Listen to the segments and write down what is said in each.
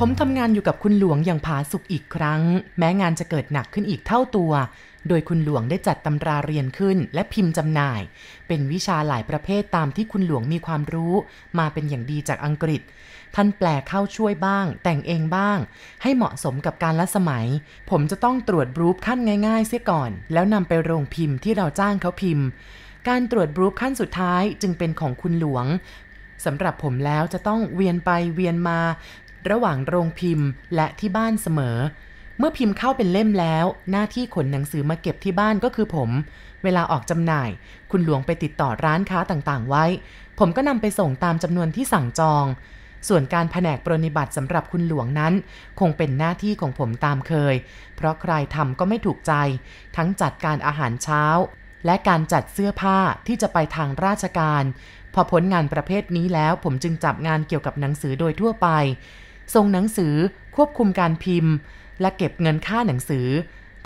ผมทำงานอยู่กับคุณหลวงอย่างผาสุกอีกครั้ง แม้งานจะเกิดหนักขึ้นอีกเท่าตัว โดยคุณหลวงได้จัดตำราเรียนขึ้น และพิมพ์จำหน่าย เป็นวิชาหลายประเภทตามที่คุณหลวงมีความรู้ มาเป็นอย่างดีจากอังกฤษ ท่านแปลเข้าช่วยบ้าง แต่งเองบ้าง ให้เหมาะสมกับการละสมัย ผมจะต้องตรวจบรูปขั้นง่ายๆ เสียก่อน แล้วนำไปโรงพิมพ์ที่เราจ้างเขาพิมพ์ การตรวจบรูปขั้นสุดท้ายจึงเป็นของคุณหลวงสำหรับผมแล้วจะต้องเวียนไปเวียนมา ระหว่างโรงพิมพ์และที่บ้านเสมอ เมื่อพิมพ์เข้าเป็นเล่มแล้ว หน้าที่ขนหนังสือมาเก็บที่บ้านก็คือผม เวลาออกจำหน่าย คุณหลวงไปติดต่อร้านค้าต่างๆ ไว้ ผมก็นำไปส่งตามจำนวนที่สั่งจอง ส่วนการแผนกปรนิบัติสำหรับคุณหลวงนั้น คงเป็นหน้าที่ของผมตามเคย เพราะใครทำก็ไม่ถูกใจ ทั้งจัดการอาหารเช้าและการจัดเสื้อผ้าที่จะไปทางราชการ พอพ้นงานประเภทนี้แล้วผมจึงจับงานเกี่ยวกับหนังสือโดยทั่วไปส่งหนังสือควบคุมการพิมพ์ และเก็บเงินค่าหนังสือ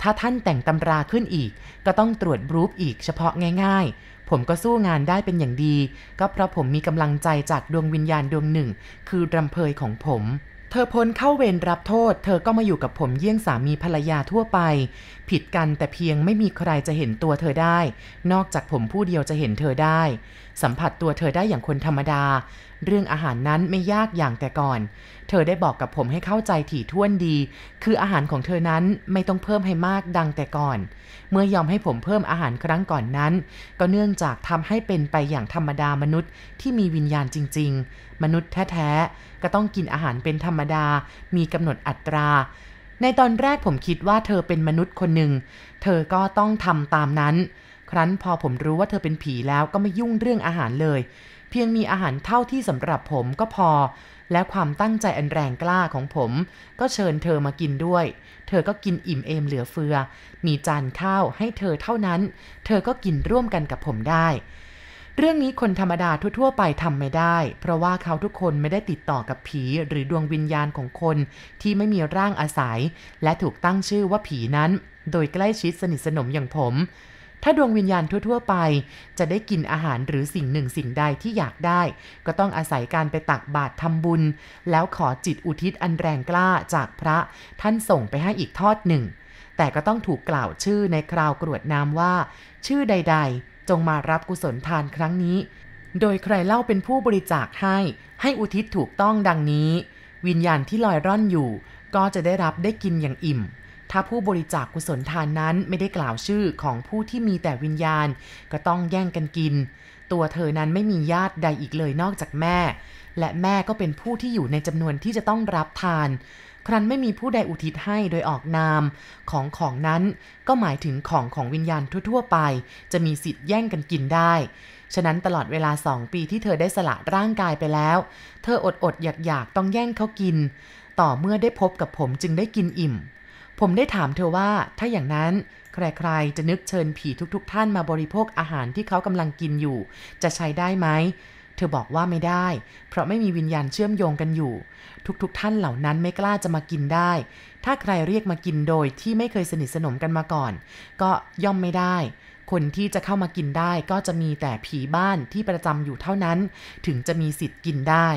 ถ้าท่านแต่งตำราขึ้นอีก ก็ต้องตรวจบรูปอีกเฉพาะง่ายๆ ผมก็สู้งานได้เป็นอย่างดี ก็เพราะผมมีกำลังใจจากดวงวิญญาณดวงหนึ่ง คือรำเพยของผมเธอพ้นเข้าเวรรับโทษ เธอก็มาอยู่กับผมเยี่ยงสามีภรรยาทั่วไป ผิดกันแต่เพียงไม่มีใครจะเห็นตัวเธอได้ นอกจากผมผู้เดียวจะเห็นเธอได้ สัมผัสตัวเธอได้อย่างคนธรรมดา เรื่องอาหารนั้นไม่ยากอย่างแต่ก่อน เธอได้บอกกับผมให้เข้าใจถี่ถ้วนดี คืออาหารของเธอนั้นไม่ต้องเพิ่มให้มากดังแต่ก่อน เมื่อยอมให้ผมเพิ่มอาหารครั้งก่อนนั้น ก็เนื่องจากทำให้เป็นไปอย่างธรรมดามนุษย์ที่มีวิญญาณจริง ๆ มนุษย์แท้ๆก็ต้องกินอาหารเป็นธรรมดา มีกำหนดอัตราในตอนแรกผมคิดว่าเธอเป็นมนุษย์คนหนึ่ง เธอก็ต้องทำตามนั้น ครั้นพอผมรู้ว่าเธอเป็นผีแล้วก็ไม่ยุ่งเรื่องอาหารเลย เพียงมีอาหารเท่าที่สำหรับผมก็พอ และความตั้งใจอันแรงกล้าของผม ก็เชิญเธอมากินด้วย เธอก็กินอิ่มเอมเหลือเฟือ มีจานข้าวให้เธอเท่านั้น เธอก็กินร่วมกันกับผมได้เรื่องนี้คนธรรมดาทั่ว ๆ ไปทำไม่ได้ เพราะว่าเขาทุกคนไม่ได้ติดต่อกับผีหรือดวงวิญญาณของคนที่ไม่มีร่างอาศัย และถูกตั้งชื่อว่าผีนั้น โดยใกล้ชิดสนิทสนมอย่างผม ถ้าดวงวิญญาณทั่ว ๆ ไป จะได้กินอาหารหรือสิ่งหนึ่งสิ่งใดที่อยากได้ ก็ต้องอาศัยการไปตักบาตรทำบุญ แล้วขอจิตอุทิศอันแรงกล้าจากพระท่านส่งไปให้อีกทอดหนึ่ง แต่ก็ต้องถูกกล่าวชื่อในคราวกรวดน้ำว่า ชื่อใด ๆ จงมารับกุศลทานครั้งนี้ โดยใครเล่าเป็นผู้บริจาคให้ ให้อุทิศถูกต้องดังนี้ วิญญาณที่ลอยร่อนอยู่ ก็จะได้รับได้กินอย่างอิ่ม ถ้าผู้บริจาคกุศลทานนั้นไม่ได้กล่าวชื่อของผู้ที่มีแต่วิญญาณ ก็ต้องแย่งกันกิน ตัวเธอนั้นไม่มีญาติใดอีกเลยนอกจากแม่ และแม่ก็เป็นผู้ที่อยู่ในจำนวนที่จะต้องรับทาน ครั้นไม่มีผู้ใดอุทิศให้โดยออกนาม ของของนั้นก็หมายถึงของของวิญญาณทั่ว ๆ ไป จะมีสิทธิ์แย่งกันกินได้ฉะนั้นตลอดเวลาสองปีที่เธอได้สละร่างกายไปแล้ว เธออดอดอยากอยากๆต้องแย่งเขากิน ต่อเมื่อได้พบกับผมจึงได้กินอิ่ม ผมได้ถามเธอว่าถ้าอย่างนั้นใครๆ จะนึกเชิญผีทุกๆ ท่านมาบริโภคอาหารที่เขากำลังกินอยู่ จะใช้ได้ไหม เธอบอกว่าไม่ได้ เพราะไม่มีวิญญาณเชื่อมโยงกันอยู่ ทุกๆ ท่านเหล่านั้นไม่กล้าจะมากินได้ ถ้าใครเรียกมากินโดยที่ไม่เคยสนิทสนมกันมาก่อน ก็ย่อมไม่ได้ คนที่จะเข้ามากินได้ก็จะมีแต่ผีบ้านที่ประจำอยู่เท่านั้น ถึงจะมีสิทธิ์กินได้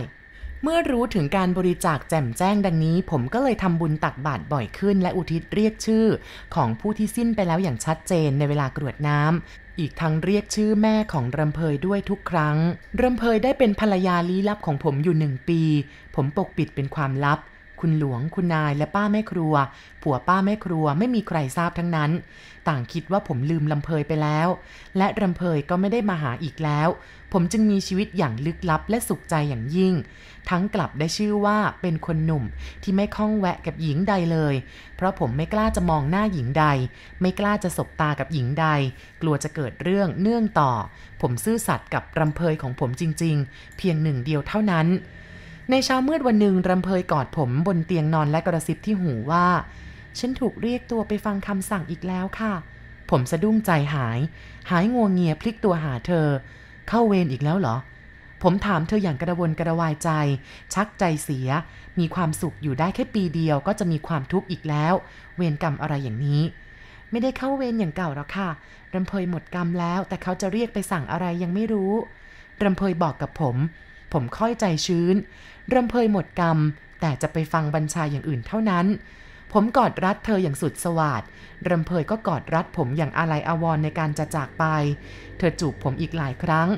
เมื่อรู้ถึงการบริจาคแจ่มแจ้งดังนี้ ผมก็เลยทำบุญตักบาตรบ่อยขึ้น และอุทิศเรียกชื่อ ของผู้ที่สิ้นไปแล้วอย่างชัดเจนในเวลากรวดน้ำอีกทั้งเรียกชื่อแม่ของรำเพยด้วยทุกครั้ง รำเพยได้เป็นภรรยาลี้ลับของผมอยู่หนึ่งปี ผมปกปิดเป็นความลับ คุณหลวง คุณนายและป้าแม่ครัว ผัวป้าแม่ครัวไม่มีใครทราบทั้งนั้น ต่างคิดว่าผมลืมลำเพยไปแล้ว และรำเพยก็ไม่ได้มาหาอีกแล้ว ผมจึงมีชีวิตอย่างลึกลับและสุขใจอย่างยิ่ง ทั้งกลับได้ชื่อว่าเป็นคนหนุ่มที่ไม่คล้องแวะกับหญิงใดเลย เพราะผมไม่กล้าจะมองหน้าหญิงใด ไม่กล้าจะสบตากับหญิงใด กลัวจะเกิดเรื่องเนื่องต่อ ผมซื่อสัตย์กับรำเพยของผมจริง ๆ เพียงหนึ่งเดียวเท่านั้น ในเช้ามืดวันหนึ่งรำเพยกอดผมบนเตียงนอนและกระซิบที่หูว่า ฉันถูกเรียกตัวไปฟังคำสั่งอีกแล้วค่ะ ผมสะดุ้งใจหาย หายงวงเงียพลิกตัวหาเธอ เข้าเวรอีกแล้วเหรอ ผมถามเธออย่างกระวนกระวายใจ ชักใจเสีย มีความสุขอยู่ได้แค่ปีเดียวก็จะมีความทุกข์อีกแล้ว เวรกรรมอะไรอย่างนี้ ไม่ได้เข้าเวรอย่างเก่าแล้วค่ะรำเพยหมดกรรมแล้ว แต่เขาจะเรียกไปสั่งอะไรยังไม่รู้รำเพยบอกกับผม ผมค่อยใจชื้น รำเพยหมดกรรม แต่จะไปฟังบัญชาอย่างอื่นเท่านั้น ผมกอดรัดเธออย่างสุดสวาดรำเพยก็กอดรัดผมอย่างอาลัยอาวรณ์ในการจะจากไป เธอจูบผมอีกหลายครั้ง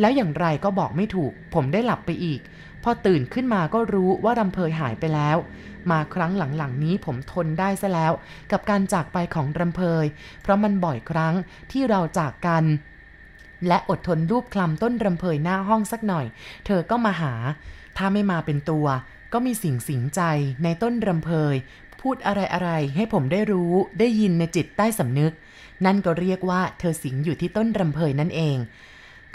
แล้วอย่างไรก็บอกไม่ถูก ผมได้หลับไปอีก พอตื่นขึ้นมาก็รู้ว่ารำเพยหายไปแล้ว มาครั้งหลังๆนี้ผมทนได้ซะแล้ว กับการจากไปของรำเพย เพราะมันบ่อยครั้งที่เราจากกันและอดทนรูปคลำต้นรำเพยหน้าห้องสักหน่อย เธอก็มาหา ถ้าไม่มาเป็นตัว ก็มีสิ่งสิงใจในต้นรำเพย พูดอะไรอะไรให้ผมได้รู้ได้ยินในจิตใต้สำนึก นั่นก็เรียกว่าเธอสิงอยู่ที่ต้นรำเพยนั่นเอง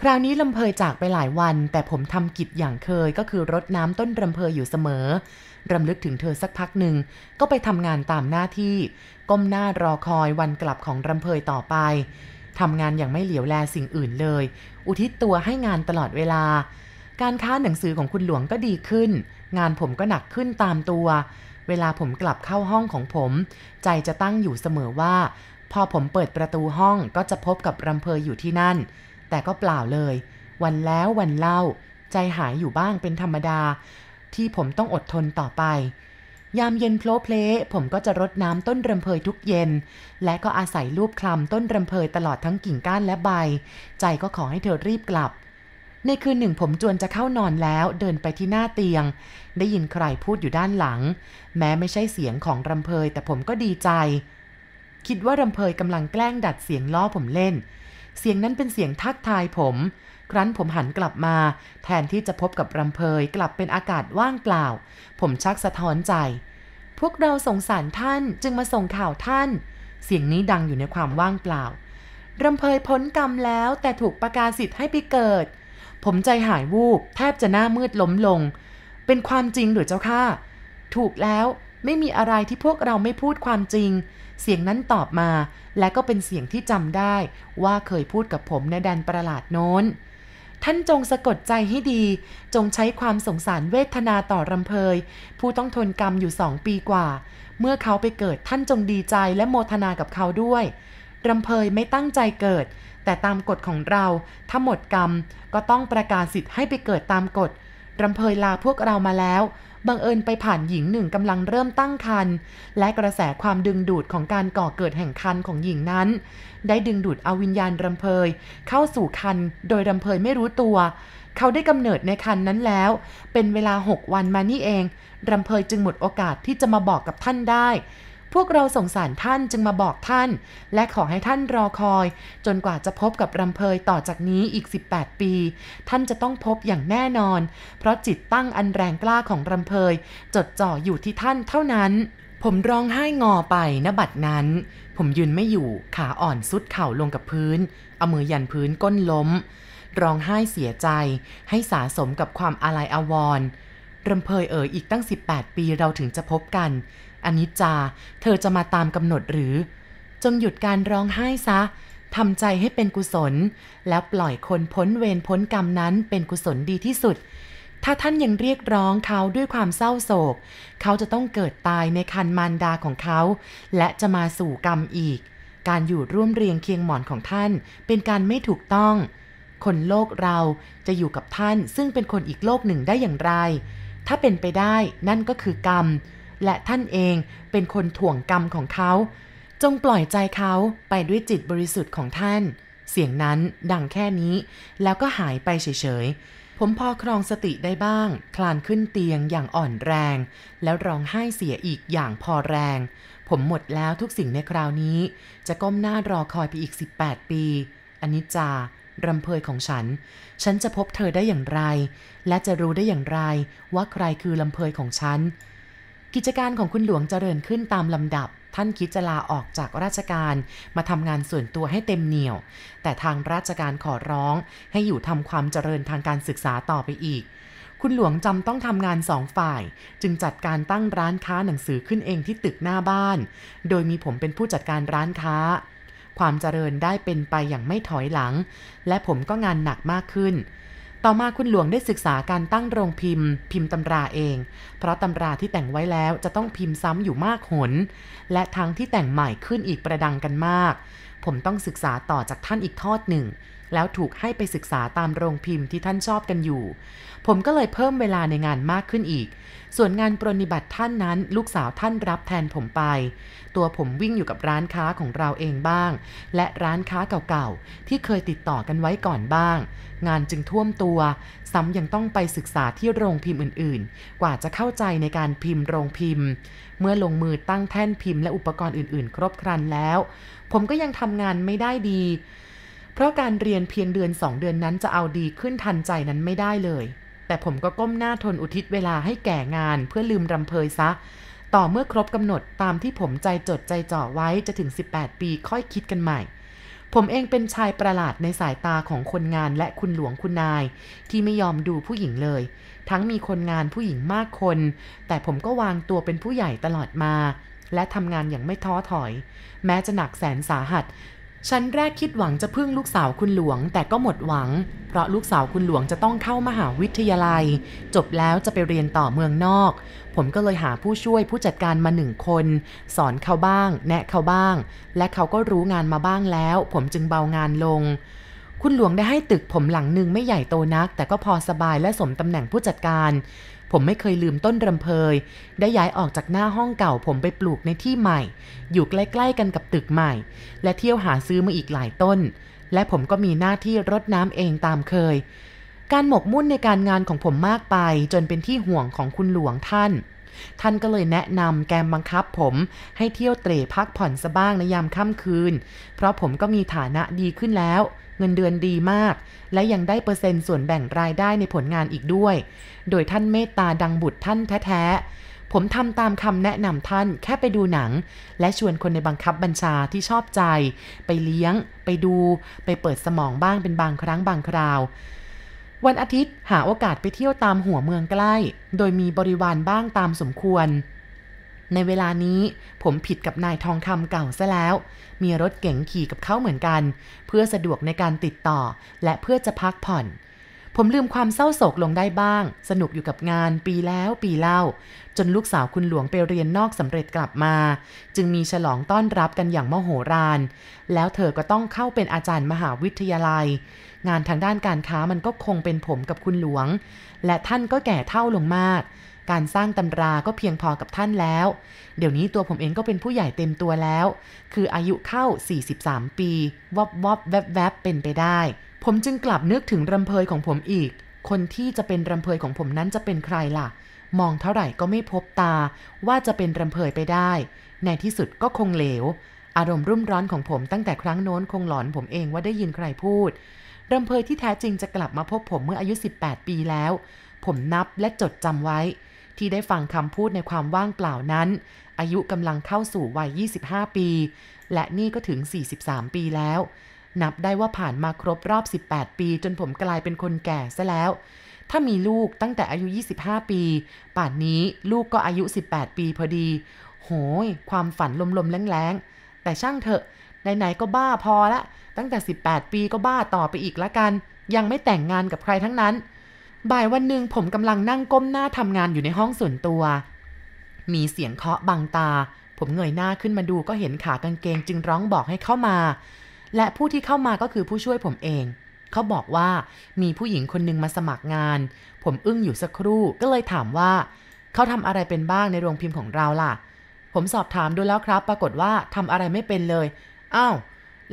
คราวนี้ลำเพยจากไปหลายวัน แต่ผมทำกิจอย่างเคยก็คือรดน้ำต้นรำเพยอยู่เสมอรำลึกถึงเธอสักพักหนึ่ง ก็ไปทำงานตามหน้าที่ ก้มหน้ารอคอยวันกลับของรำเพยต่อไปทำงานอย่างไม่เหลียวแลสิ่งอื่นเลย อุทิศตัวให้งานตลอดเวลา การค้าหนังสือของคุณหลวงก็ดีขึ้น งานผมก็หนักขึ้นตามตัว เวลาผมกลับเข้าห้องของผม ใจจะตั้งอยู่เสมอว่า พอผมเปิดประตูห้องก็จะพบกับรำเพยอยู่ที่นั่น แต่ก็เปล่าเลย วันแล้ววันเล่า ใจหายอยู่บ้างเป็นธรรมดา ที่ผมต้องอดทนต่อไป ยามเย็นโพลเพลผมก็จะรดน้ำต้นรำเพยทุกเย็น และก็อาศัยรูปคลำต้นรำเพยตลอดทั้งกิ่งก้านและใบ ใจก็ขอให้เธอรีบกลับ ในคืนหนึ่งผมจวนจะเข้านอนแล้วเดินไปที่หน้าเตียง ได้ยินใครพูดอยู่ด้านหลัง แม้ไม่ใช่เสียงของรำเพยแต่ผมก็ดีใจ คิดว่ารำเพยกำลังแกล้งดัดเสียงล้อผมเล่น เสียงนั้นเป็นเสียงทักทายผม ครั้นผมหันกลับมา แทนที่จะพบกับรำเพยกลับเป็นอากาศว่างเปล่า ผมชักสะท้อนใจ พวกเราสงสารท่านจึงมาส่งข่าวท่าน เสียงนี้ดังอยู่ในความว่างเปล่ารำเพยพ้นกรรมแล้วแต่ถูกประกาศสิทธิ์ให้ไปเกิด ผมใจหายวูบ แทบจะหน้ามืดล้มลง เป็นความจริงหรือเจ้าค่ะ ถูกแล้วไม่มีอะไรที่พวกเราไม่พูดความจริง เสียงนั้นตอบมา และก็เป็นเสียงที่จำได้ ว่าเคยพูดกับผมในแดนประหลาดโน้น ท่านจงสะกดใจให้ดี จงใช้ความสงสารเวทนาต่อรำเพย ผู้ต้องทนกรรมอยู่สองปีกว่า เมื่อเขาไปเกิดท่านจงดีใจและโมทนากับเขาด้วยรำเพยไม่ตั้งใจเกิด แต่ตามกฎของเราถ้าหมดกรรมก็ต้องประกาศสิทธิ์ให้ไปเกิดตามกฎรำเพยลาพวกเรามาแล้ว บังเอิญไปผ่านหญิงหนึ่งกำลังเริ่มตั้งครรภ์และกระแสความดึงดูดของการก่อเกิดแห่งครรภ์ของหญิงนั้น ได้ดึงดูดเอาวิญญาณรำเพยเข้าสู่ครรภ์โดยรำเพยไม่รู้ตัว เขาได้กำเนิดในครรภ์นั้นแล้ว เป็นเวลาหกวันมานี่เองรำเพยจึงหมดโอกาสที่จะมาบอกกับท่านได้ พวกเราสงสารท่านจึงมาบอกท่าน และขอให้ท่านรอคอย จนกว่าจะพบกับรำเพยต่อจากนี้อีก 18 ปี ท่านจะต้องพบอย่างแน่นอน เพราะจิตตั้งอันแรงกล้าของรำเพยจดจ่ออยู่ที่ท่านเท่านั้น ผมร้องไห้งอไปณบัดนั้น ผมยืนไม่อยู่ขาอ่อนสุดเข่าลงกับพื้นเอามือยันพื้นก้นล้ม ร้องไห้เสียใจ ให้สาสมกับความอาลัยอาวรณ์รำเพยเอ๋ยอีกตั้ง 18 ปีเราถึงจะพบกัน อนิจจา เธอจะมาตามกำหนดหรือ จงหยุดการร้องไห้ซะทำใจให้เป็นกุศล แล้วปล่อยคนพ้นเวรพ้นกรรมนั้นเป็นกุศลดีที่สุด ถ้าท่านยังเรียกร้องเขาด้วยความเศร้าโศก เขาจะต้องเกิดตายในคันมารดาของเขา และจะมาสู่กรรมอีก การอยู่ร่วมเรียงเคียงหมอนของท่านเป็นการไม่ถูกต้อง คนโลกเราจะอยู่กับท่านซึ่งเป็นคนอีกโลกหนึ่งได้อย่างไร ถ้าเป็นไปได้นั่นก็คือกรรม และท่านเองเป็นคนถ่วงกรรมของเขา จงปล่อยใจเขาไปด้วยจิตบริสุทธิ์ของท่าน เสียงนั้นดังแค่นี้ แล้วก็หายไปเฉยๆ ผมพอครองสติได้บ้าง คลานขึ้นเตียงอย่างอ่อนแรง แล้วร้องไห้เสียอีกอย่างพอแรง ผมหมดแล้วทุกสิ่งในคราวนี้ จะก้มหน้ารอคอยไปอีก 18 ปีอนิจจารำเพยของฉัน ฉันจะพบเธอได้อย่างไร และจะรู้ได้อย่างไรว่าใครคือลำเพยของฉัน กิจการของคุณหลวงเจริญขึ้นตามลำดับ ท่านคิดจะลาออกจากราชการมาทำงานส่วนตัวให้เต็มเหนี่ยว แต่ทางราชการขอร้องให้อยู่ทำความเจริญทางการศึกษาต่อไปอีก คุณหลวงจำต้องทำงานสองฝ่าย จึงจัดการตั้งร้านค้าหนังสือขึ้นเองที่ตึกหน้าบ้าน โดยมีผมเป็นผู้จัดการร้านค้า ความเจริญได้เป็นไปอย่างไม่ถอยหลัง และผมก็งานหนักมากขึ้น ต่อมาคุณหลวงได้ศึกษาการตั้งโรงพิมพ์ พิมพ์ตำราเอง เพราะตำราที่แต่งไว้แล้วจะต้องพิมพ์ซ้ำอยู่มากหน และทั้งที่แต่งใหม่ขึ้นอีกประดังกันมาก ผมต้องศึกษาต่อจากท่านอีกทอดหนึ่ง แล้วถูกให้ไปศึกษาตามโรงพิมพ์ที่ท่านชอบกันอยู่ ผมก็เลยเพิ่มเวลาในงานมากขึ้นอีก ส่วนงานปรนิบัติท่านนั้น ลูกสาวท่านรับแทนผมไป ตัวผมวิ่งอยู่กับร้านค้าของเราเองบ้าง และร้านค้าเก่าๆ ที่เคยติดต่อกันไว้ก่อนบ้าง งานจึงท่วมตัว ซ้ำยังต้องไปศึกษาที่โรงพิมพ์อื่นๆ กว่าจะเข้าใจในการพิมพ์โรงพิมพ์ เมื่อลงมือตั้งแท่นพิมพ์และอุปกรณ์อื่นๆ ครบครันแล้ว ผมก็ยังทำงานไม่ได้ดีเพราะการเรียนเพียงเดือนสองเดือนนั้นจะเอาดีขึ้นทันใจนั้นไม่ได้เลย แต่ผมก็ก้มหน้าทนอุทิศเวลาให้แก่งานเพื่อลืมรำเพยซะ ต่อเมื่อครบกำหนดตามที่ผมใจจดใจจ่อไว้จะถึง 18 ปีค่อยคิดกันใหม่ ผมเองเป็นชายประหลาดในสายตาของคนงานและคุณหลวงคุณนาย ที่ไม่ยอมดูผู้หญิงเลย ทั้งมีคนงานผู้หญิงมากคน แต่ผมก็วางตัวเป็นผู้ใหญ่ตลอดมา และทำงานอย่างไม่ท้อถอย แม้จะหนักแสนสาหัส ฉันแรกคิดหวังจะพึ่งลูกสาวคุณหลวง แต่ก็หมดหวัง เพราะลูกสาวคุณหลวงจะต้องเข้ามหาวิทยาลัย จบแล้วจะไปเรียนต่อเมืองนอก ผมก็เลยหาผู้ช่วยผู้จัดการมาหนึ่งคน สอนเขาบ้าง แนะเขาบ้าง และเขาก็รู้งานมาบ้างแล้ว ผมจึงเบางานลง คุณหลวงได้ให้ตึกผมหลังหนึ่งไม่ใหญ่โตนัก แต่ก็พอสบายและสมตำแหน่งผู้จัดการ ผมไม่เคยลืมต้นรำเพย ได้ย้ายออกจากหน้าห้องเก่าผมไปปลูกในที่ใหม่ อยู่ใกล้ๆกันกับตึกใหม่ และเที่ยวหาซื้อมาอีกหลายต้น และผมก็มีหน้าที่รดน้ำเองตามเคย การหมกมุ่นในการงานของผมมากไป จนเป็นที่ห่วงของคุณหลวงท่าน ท่านก็เลยแนะนำแกมบังคับผมให้เที่ยวเตร่พักผ่อนซะบ้างในยามค่ำคืน เพราะผมก็มีฐานะดีขึ้นแล้ว เงินเดือนดีมาก และยังได้เปอร์เซ็นต์ส่วนแบ่งรายได้ในผลงานอีกด้วย โดยท่านเมตตาดังบุตรท่านแท้ๆ ผมทำตามคำแนะนำท่านแค่ไปดูหนัง และชวนคนในบังคับบัญชาที่ชอบใจ ไปเลี้ยง ไปดู ไปเปิดสมองบ้างเป็นบางครั้งบางคราววันอาทิตย์หาโอกาสไปเที่ยวตามหัวเมืองใกล้ โดยมีบริวารบ้างตามสมควร ในเวลานี้ผมผิดกับนายทองคำเก่าซะแล้ว มีรถเก๋งขี่กับเขาเหมือนกัน เพื่อสะดวกในการติดต่อ และเพื่อจะพักผ่อน ผมลืมความเศร้าโศกลงได้บ้าง สนุกอยู่กับงานปีแล้วปีเล่า จนลูกสาวคุณหลวงไปเรียนนอกสำเร็จกลับมา จึงมีฉลองต้อนรับกันอย่างมโหฬารแล้วเธอก็ต้องเข้าเป็นอาจารย์มหาวิทยาลัย งานทางด้านการค้ามันก็คงเป็นผมกับคุณหลวง และท่านก็แก่เท่าลงมาก การสร้างตำราก็เพียงพอกับท่านแล้ว เดี๋ยวนี้ตัวผมเองก็เป็นผู้ใหญ่เต็มตัวแล้ว คืออายุเข้า 43 ปีวอบวอบแวบแวบเป็นไปได้ ผมจึงกลับนึกถึงรำเพยของผมอีก คนที่จะเป็นรำเพยของผมนั้นจะเป็นใครล่ะ มองเท่าไหร่ก็ไม่พบตา ว่าจะเป็นรำเพยไปได้ ในที่สุดก็คงเหลว อารมณ์รุ่มร้อนของผมตั้งแต่ครั้งโน้นคงหลอนผมเองว่าได้ยินใครพูดรำเพยที่แท้จริงจะกลับมาพบผมเมื่ออายุ 18 ปีแล้ว ผมนับและจดจำไว้ ที่ได้ฟังคำพูดในความว่างเปล่านั้น อายุกำลังเข้าสู่วัย 25 ปี และนี่ก็ถึง 43 ปีแล้ว นับได้ว่าผ่านมาครบรอบ 18 ปี จนผมกลายเป็นคนแก่ซะแล้ว ถ้ามีลูกตั้งแต่อายุ 25 ปี ป่านนี้ลูกก็อายุ 18 ปีพอดี โหย ความฝันลมๆแรงๆ แต่ช่างเถอะ ไหนๆก็บ้าพอละ ตั้งแต่ 18 ปีก็บ้าต่อไปอีกละกัน ยังไม่แต่งงานกับใครทั้งนั้น บ่ายวันหนึ่งผมกำลังนั่งก้มหน้าทำงานอยู่ในห้องส่วนตัว มีเสียงเคาะบังตา ผมเงยหน้าขึ้นมาดูก็เห็นขากางเกงจึงร้องบอกให้เข้ามา และผู้ที่เข้ามาก็คือผู้ช่วยผมเอง เขาบอกว่ามีผู้หญิงคนหนึ่งมาสมัครงาน ผมอึ้งอยู่สักครู่ก็เลยถามว่า เขาทำอะไรเป็นบ้างในโรงพิมพ์ของเราล่ะ ผมสอบถามดูแล้วครับ ปรากฏว่าทำอะไรไม่เป็นเลย อ้าว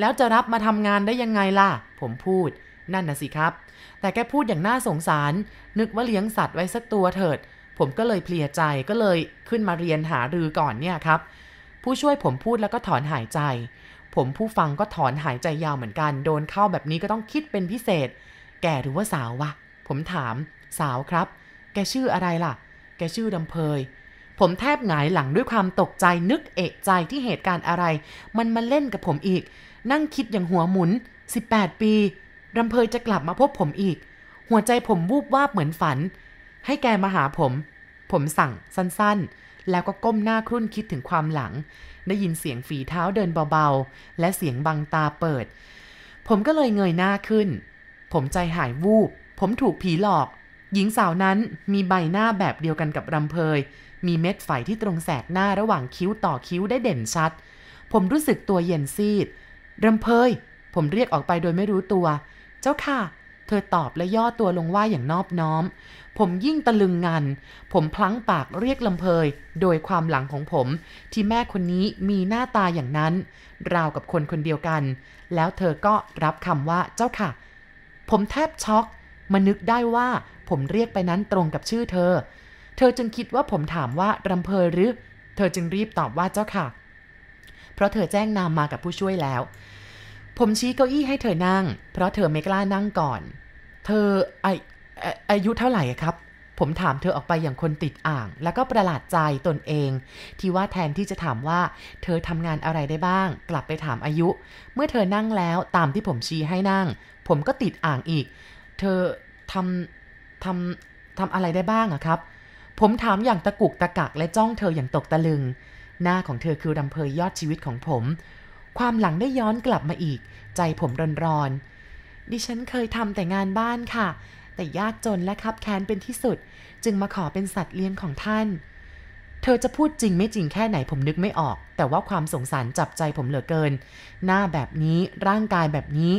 แล้วจะรับมาทำงานได้ยังไงล่ะ ผมพูด นั่นนะสิครับ แต่แกพูดอย่างน่าสงสาร นึกว่าเลี้ยงสัตว์ไว้สักตัวเถิด ผมก็เลยเพลียใจก็เลยขึ้นมาเรียนหารือก่อนเนี่ยครับ ผู้ช่วยผมพูดแล้วก็ถอนหายใจ ผมผู้ฟังก็ถอนหายใจยาวเหมือนกัน โดนเข้าแบบนี้ก็ต้องคิดเป็นพิเศษ แกหรือว่าสาววะ ผมถาม สาวครับ แกชื่ออะไรล่ะ แกชื่อดำเพยผมแทบหงายหลังด้วยความตกใจนึกเอะใจที่เหตุการณ์อะไร มันมาเล่นกับผมอีก นั่งคิดอย่างหัวหมุน 18 ปี รำเพยจะกลับมาพบผมอีก หัวใจผมวูบวาบเหมือนฝัน ให้แกมาหาผม ผมสั่งสั้นๆ แล้วก็ก้มหน้าครุ่นคิดถึงความหลัง ได้ยินเสียงฝีเท้าเดินเบาๆ และเสียงบังตาเปิด ผมก็เลยเงยหน้าขึ้น ผมใจหายวูบ ผมถูกผีหลอก หญิงสาวนั้นมีใบหน้าแบบเดียวกันกับรำเพย มีเม็ดไฝที่ตรงแสกหน้าระหว่างคิ้วต่อคิ้วได้เด่นชัด ผมรู้สึกตัวเย็นซีดรำเพย ผมเรียกออกไปโดยไม่รู้ตัว เจ้าค่ะ เธอตอบและย่อตัวลงไหวอย่างนอบน้อม ผมยิ่งตะลึงงัน ผมพลั้งปากเรียกลำเพย โดยความหลังของผม ที่แม่คนนี้มีหน้าตาอย่างนั้น ราวกับคนคนเดียวกัน แล้วเธอก็รับคำว่าเจ้าค่ะ ผมแทบช็อกมานึกได้ว่าผมเรียกไปนั้นตรงกับชื่อเธอ เธอจึงคิดว่าผมถามว่ารำเพยหรือ เธอจึงรีบตอบว่าเจ้าค่ะ เพราะเธอแจ้งนามมากับผู้ช่วยแล้ว ผมชี้เก้าอี้ให้เธอนั่ง เพราะเธอไม่กล้านั่งก่อน เธอไออาอายุเท่าไหร่ครับ ผมถามเธอออกไปอย่างคนติดอ่าง แล้วก็ประหลาดใจตนเอง ที่ว่าแทนที่จะถามว่า เธอทำงานอะไรได้บ้าง กลับไปถามอายุ เมื่อเธอนั่งแล้วตามที่ผมชี้ให้นั่ง ผมก็ติดอ่างอีก เธอทำทำทำอะไรได้บ้างอะครับ ผมถามอย่างตะกุกตะกักและจ้องเธออย่างตกตะลึง หน้าของเธอคือรำเพยยอดชีวิตของผม ความหลังได้ย้อนกลับมาอีก ใจผมร้อนๆ ดิฉันเคยทำแต่งานบ้านค่ะ แต่ยากจนและคับแค้นเป็นที่สุด จึงมาขอเป็นสัตว์เลี้ยงของท่าน เธอจะพูดจริงไม่จริงแค่ไหนผมนึกไม่ออก แต่ว่าความสงสารจับใจผมเหลือเกิน หน้าแบบนี้ร่างกายแบบนี้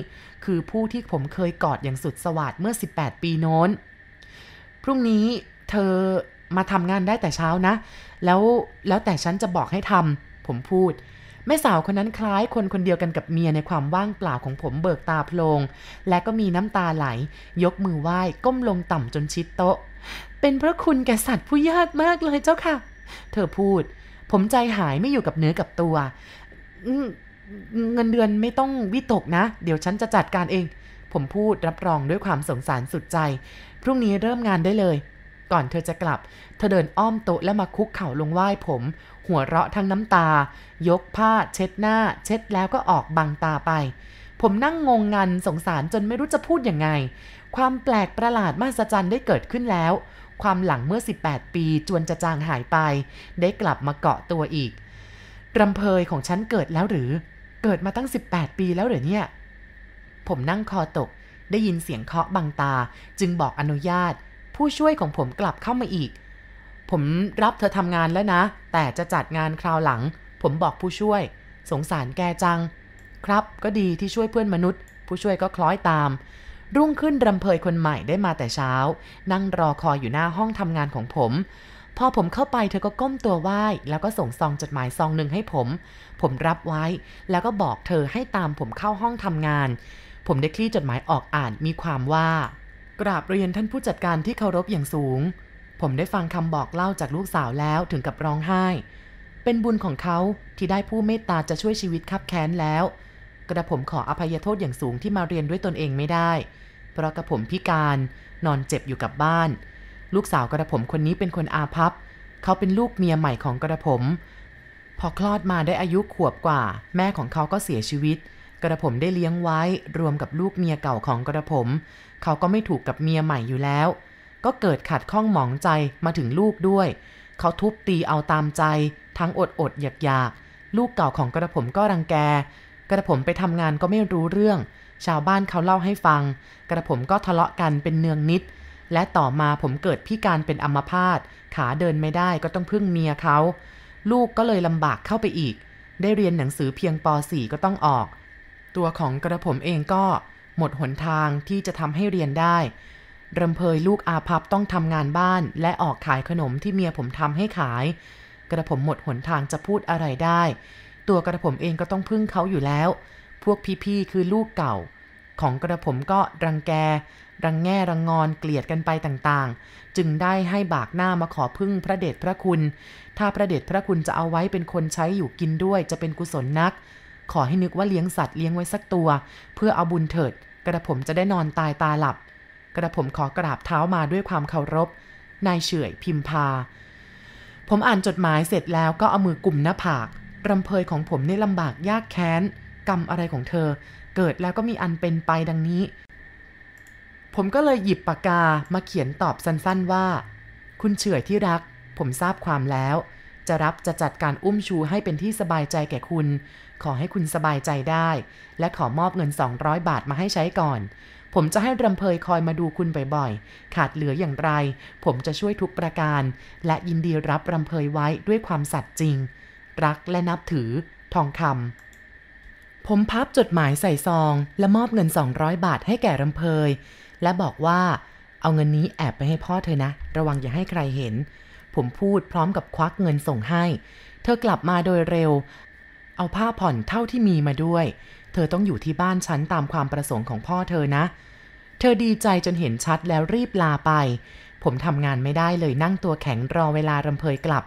คือผู้ที่ผมเคยกอดอย่างสุดสวัสดเมื่อ 18 ปีโน้น พรุ่งนี้เธอมาทำงานได้แต่เช้านะ แล้วแล้วแต่ฉันจะบอกให้ทำผมพูด แม่สาวคนนั้นคล้ายคนคนเดียวกันกับเมียในความว่างเปล่าของผมเบิกตาโพลง และก็มีน้ำตาไหล ยกมือไหว้ก้มลงต่ำจนชิดโต๊ะ เป็นพระคุณแก่สัตว์ผู้ยากมากเลยเจ้าค่ะ เธอพูด ผมใจหายไม่อยู่กับเนื้อกับตัว เงินเดือนไม่ต้องวิตกนะ เดี๋ยวฉันจะจัดการเอง ผมพูดรับรองด้วยความสงสารสุดใจ พรุ่งนี้เริ่มงานได้เลยก่อนเธอจะกลับ เธอเดินอ้อมโต๊ะแล้วมาคุกเข่าลงไหว้ผม หัวเราะทั้งน้ำตา ยกผ้าเช็ดหน้า เช็ดแล้วก็ออกบังตาไป ผมนั่งงงงันสงสารจนไม่รู้จะพูดยังไง ความแปลกประหลาดมหัศจรรย์ได้เกิดขึ้นแล้ว ความหลังเมื่อ 18 ปีจวนจะจางหายไป ได้กลับมาเกาะตัวอีกรำเพยของฉันเกิดแล้วหรือ เกิดมาตั้ง 18 ปีแล้วหรือเนี่ย ผมนั่งคอตก ได้ยินเสียงเคาะบังตา จึงบอกอนุญาต ผู้ช่วยของผมกลับเข้ามาอีก ผมรับเธอทำงานแล้วนะ แต่จะจัดงานคราวหลัง ผมบอกผู้ช่วย สงสารแกจัง ครับก็ดีที่ช่วยเพื่อนมนุษย์ ผู้ช่วยก็คล้อยตาม รุ่งขึ้นรำเพยคนใหม่ได้มาแต่เช้า นั่งรอคอยอยู่หน้าห้องทำงานของผม พอผมเข้าไปเธอก็ก้มตัวไหว้ แล้วก็ส่งซองจดหมายซองหนึ่งให้ผม ผมรับไว้ แล้วก็บอกเธอให้ตามผมเข้าห้องทำงาน ผมได้คลี่จดหมายออกอ่านมีความว่า กราบเรียนท่านผู้จัดการที่เคารพอย่างสูง ผมได้ฟังคำบอกเล่าจากลูกสาวแล้วถึงกับร้องไห้ เป็นบุญของเขาที่ได้ผู้เมตตาจะช่วยชีวิตคับแค้นแล้ว กระผมขออภัยโทษอย่างสูงที่มาเรียนด้วยตนเองไม่ได้ เพราะกระผมพิการนอนเจ็บอยู่กับบ้าน ลูกสาวกระผมคนนี้เป็นคนอาภัพ เขาเป็นลูกเมียใหม่ของกระผม พอคลอดมาได้อายุขวบกว่า แม่ของเขาก็เสียชีวิต กระผมได้เลี้ยงไว้รวมกับลูกเมียเก่าของกระผม เขาก็ไม่ถูกกับเมียใหม่อยู่แล้ว ก็เกิดขัดข้องหมองใจมาถึงลูกด้วย เขาทุบตีเอาตามใจ ทั้งอดอดอยากอยากลูกเก่าของกระผมก็รังแก กระผมไปทำงานก็ไม่รู้เรื่อง ชาวบ้านเขาเล่าให้ฟัง กระผมก็ทะเลาะกันเป็นเนืองนิด และต่อมาผมเกิดพิการเป็นอัมพาต ขาเดินไม่ได้ก็ต้องพึ่งเมียเขา ลูกก็เลยลำบากเข้าไปอีก ได้เรียนหนังสือเพียงป .4 ก็ต้องออก ตัวของกระผมเองก็หมดหนทางที่จะทำให้เรียนได้ รำเพยลูกอาภัพต้องทำงานบ้าน และออกขายขนมที่เมียผมทำให้ขาย กระผมหมดหนทางจะพูดอะไรได้ ตัวกระผมเองก็ต้องพึ่งเขาอยู่แล้ว พวกพี่ๆคือลูกเก่า ของกระผมก็รังแก รังแง่รังงอนเกลียดกันไปต่างๆ จึงได้ให้บากหน้ามาขอพึ่งพระเดชพระคุณ ถ้าพระเดชพระคุณจะเอาไว้เป็นคนใช้อยู่กินด้วยจะเป็นกุศลนัก ขอให้นึกว่าเลี้ยงสัตว์เลี้ยงไว้สักตัว เพื่อเอาบุญเถิด กระผมจะได้นอนตายตาหลับ กระผมขอกราบเท้ามาด้วยความเคารพ นายเฉยพิมพา ผมอ่านจดหมายเสร็จแล้วก็เอามือกลุ่มหน้าผากรำเพยของผมนี่ลำบากยากแค้น กรรมอะไรของเธอ เกิดแล้วก็มีอันเป็นไปดังนี้ ผมก็เลยหยิบปากกามาเขียนตอบสั้นๆว่า คุณเฉยที่รัก ผมทราบความแล้ว จะรับจะจัดการอุ้มชูให้เป็นที่สบายใจแก่คุณ ขอให้คุณสบายใจได้ และขอมอบเงิน 200 บาทมาให้ใช้ก่อน ผมจะให้รำเพยคอยมาดูคุณบ่อยๆ ขาดเหลืออย่างไร ผมจะช่วยทุกประการ และยินดีรับรำเพยไว้ด้วยความสัตย์จริง รักและนับถือ ทองคำผมพับจดหมายใส่ซอง และมอบเงิน 200 บาทให้แก่รำเพย และบอกว่า เอาเงินนี้แอบไปให้พ่อเธอนะ ระวังอย่าให้ใครเห็น ผมพูดพร้อมกับควักเงินส่งให้ เธอกลับมาโดยเร็ว เอาผ้าผ่อนเท่าที่มีมาด้วย เธอต้องอยู่ที่บ้านฉันตามความประสงค์ของพ่อเธอนะ เธอดีใจจนเห็นชัดแล้วรีบลาไป ผมทำงานไม่ได้เลยนั่งตัวแข็งรอเวลารำเพยกลับ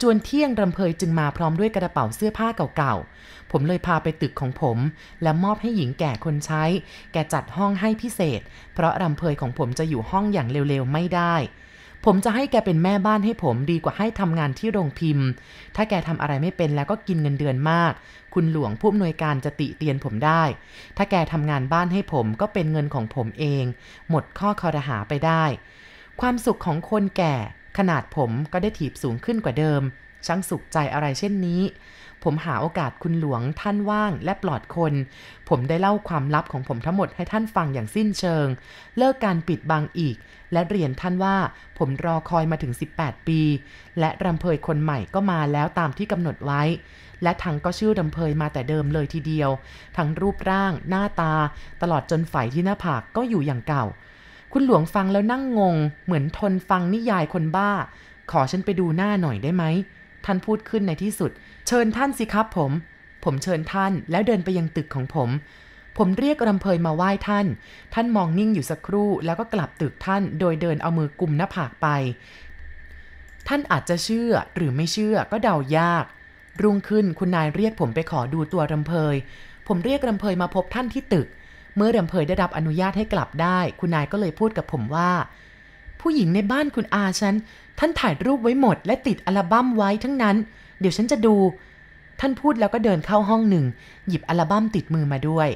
จวนเที่ยงรำเพยจึงมาพร้อมด้วยกระเป๋าเสื้อผ้าเก่าๆ ผมเลยพาไปตึกของผม และมอบให้หญิงแก่คนใช้ แกจัดห้องให้พิเศษ เพราะรำเพยของผมจะอยู่ห้องอย่างเร็วๆไม่ได้ ผมจะให้แกเป็นแม่บ้านให้ผมดีกว่าให้ทำงานที่โรงพิมพ์ ถ้าแกทำอะไรไม่เป็นแล้วก็กินเงินเดือนมาก คุณหลวงผู้อำนวยการจะติเตียนผมได้ ถ้าแกทำงานบ้านให้ผมก็เป็นเงินของผมเอง หมดข้อคอรหาไปได้ ความสุขของคนแก่ ขนาดผมก็ได้ถีบสูงขึ้นกว่าเดิมช่างสุขใจอะไรเช่นนี้ ผมหาโอกาสคุณหลวงท่านว่างและปลอดคน ผมได้เล่าความลับของผมทั้งหมดให้ท่านฟังอย่างสิ้นเชิง เลิกการปิดบังอีก และเรียนท่านว่าผมรอคอยมาถึง 18 ปี และรำเพยคนใหม่ก็มาแล้วตามที่กำหนดไว้ และทั้งก็ชื่อรำเพยมาแต่เดิมเลยทีเดียว ทั้งรูปร่าง หน้าตา ตลอดจนไฝที่หน้าผากก็อยู่อย่างเก่า คุณหลวงฟังแล้วนั่งงง เหมือนทนฟังนิยายคนบ้า ขอฉันไปดูหน้าหน่อยได้ไหม ท่านพูดขึ้นในที่สุด เชิญท่านสิครับผม ผมเชิญท่านแล้วเดินไปยังตึกของผม ผมเรียกรำเพยมาไหว้ท่าน ท่านมองนิ่งอยู่สักครู่ แล้วก็กลับตึกท่าน โดยเดินเอามือกุมหน้าผากไป ท่านอาจจะเชื่อหรือไม่เชื่อก็เดายาก รุ่งขึ้นคุณนายเรียกผมไปขอดูตัวรำเพย ผมเรียกรำเพยมาพบท่านที่ตึก เมื่อรำเพยได้รับอนุญาตให้กลับได้ คุณนายก็เลยพูดกับผมว่า ผู้หญิงในบ้านคุณอาฉัน ท่านถ่ายรูปไว้หมด และติดอัลบั้มไว้ทั้งนั้น เดี๋ยวฉันจะดู ท่านพูดแล้วก็เดินเข้าห้องหนึ่ง หยิบอัลบั้มติดมือมาด้วย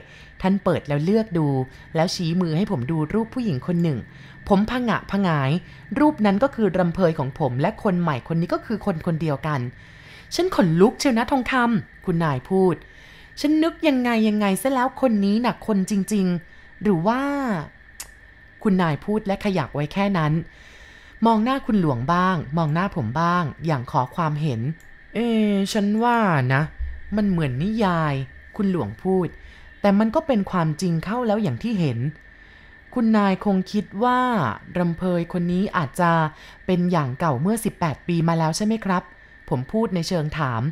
ท่านเปิดแล้วเลือกดู แล้วชี้มือให้ผมดูรูปผู้หญิงคนหนึ่ง ผมผงะผงาย รูปนั้นก็คือรำเพยของผม และคนใหม่คนนี้ก็คือคนคนเดียวกัน ฉันขนลุกเชียวนะทองคำคุณนายพูด ฉันนึกยังไงยังไงซะแล้วคนนี้น่ะคนจริง ๆ หรือว่า คุณนายพูดและขยักไว้แค่นั้น มองหน้าคุณหลวงบ้าง มองหน้าผมบ้าง อย่างขอความเห็น เอฉันว่านะ มันเหมือนนิยาย คุณหลวงพูด แต่มันก็เป็นความจริงเข้าแล้วอย่างที่เห็น คุณนายคงคิดว่ารำเพยคนนี้อาจจะเป็นอย่างเก่าเมื่อ 18 ปีมาแล้วใช่ไหมครับ ผมพูดในเชิงถาม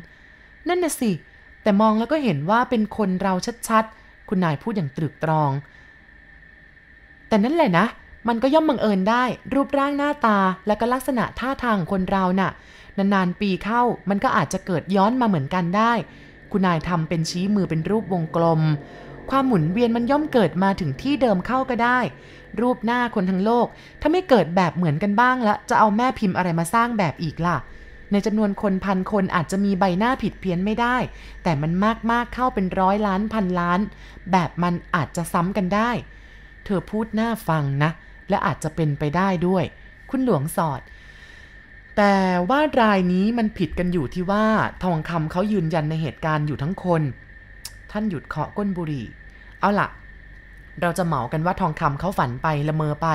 นั่นน่ะสิ แต่มองแล้วก็เห็นว่าเป็นคนเราชัดๆ คุณนายพูดอย่างตรึกตรอง แต่นั่นแหละนะ มันก็ย่อมบังเอิญได้ รูปร่างหน้าตาและก็ลักษณะท่าทางคนเราน่ะ นานๆปีเข้ามันก็อาจจะเกิดย้อนมาเหมือนกันได้ คุณนายทำเป็นชี้มือเป็นรูปวงกลม ความหมุนเวียนมันย่อมเกิดมาถึงที่เดิมเข้าก็ได้ รูปหน้าคนทั้งโลก ถ้าไม่เกิดแบบเหมือนกันบ้างละจะเอาแม่พิมพ์อะไรมาสร้างแบบอีกล่ะ ในจำนวนคนพันคนอาจจะมีใบหน้าผิดเพี้ยนไม่ได้ แต่มันมากๆเข้าเป็นร้อยล้านพันล้าน แบบมันอาจจะซ้ำกันได้ เธอพูดหน่าฟังนะ และอาจจะเป็นไปได้ด้วย คุณหลวงสอด แต่ว่ารายนี้มันผิดกันอยู่ที่ว่าทองคำเขายืนยันในเหตุการณ์อยู่ทั้งคน ท่านหยุดเคาะก้นบุหรี่ เอาละเราจะเหมากันว่าทองคำเขาฝันไปละเมอไป